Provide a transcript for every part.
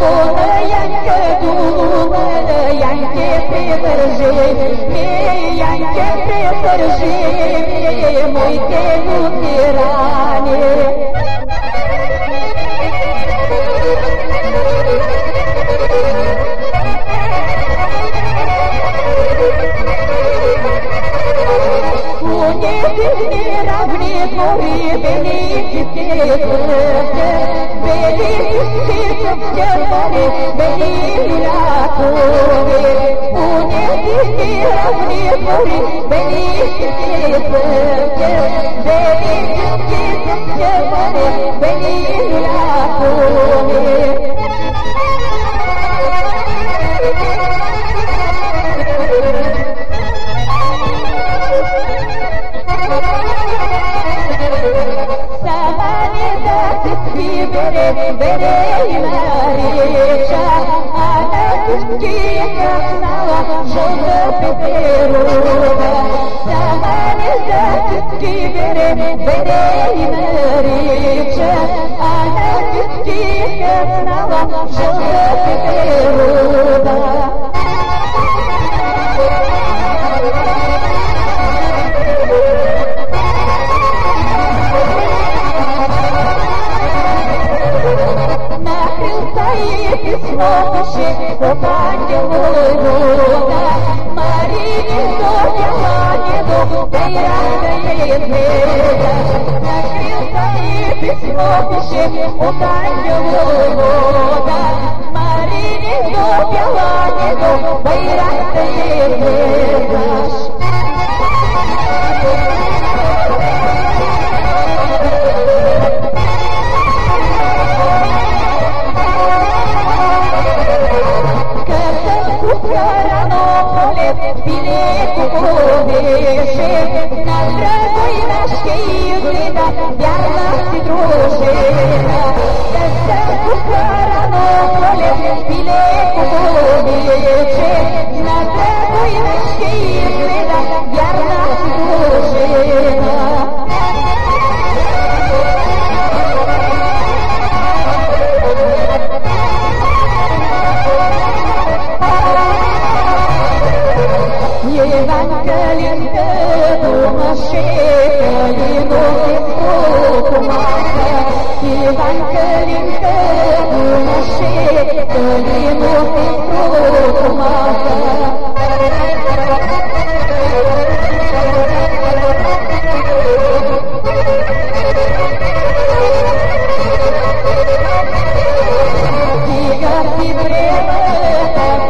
toda yanke dubar yanke fetar je me yanke fetar je moite nutirane Kune beni rabni kore beni kitte kurte چپ بري ٻي وراسي پوني ڪيئن هي پي ٻي ڪيري لکي چپ بري وري verip vereyler Şahadet ki yaksana şunu bitirme Sen izzet ki verip vereyler Şahadet ki yaksana şunu bitirme Bayrak you. bile ko pobeše na dragoj naške izgleda jarna si družena da se kukvarano kole bile ko pobeše na dragoj naške izgleda jarna si družena Evangelinde bulmuşu Elin oldu kumarı Evangelinde bulmuşu Elin oldu kumarı Diyar bir breve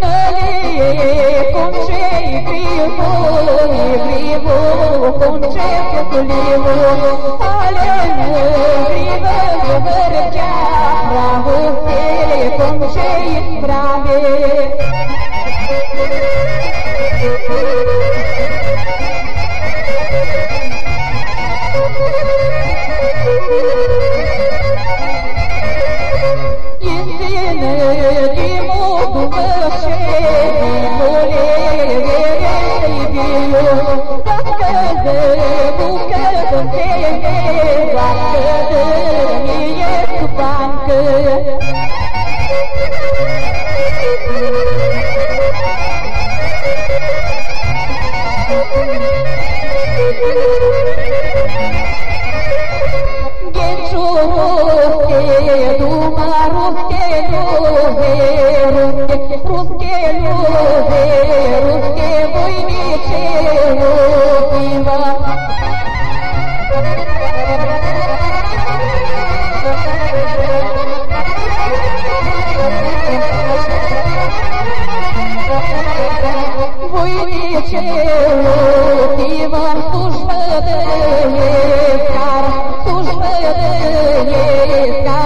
Nalei, com cheio, vivo, vivo, Oh, люди, русские люди, русские войничие Лукива. Войничие Лукива, слушай, Кар, слушай, Кар,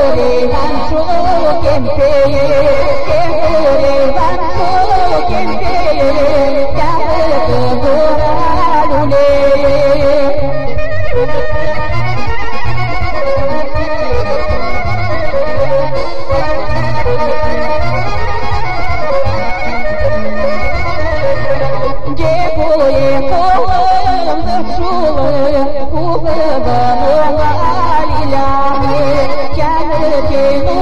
hore ram so kente ke hore ram so kente ja ho gora je hoye ko ram so ku फिर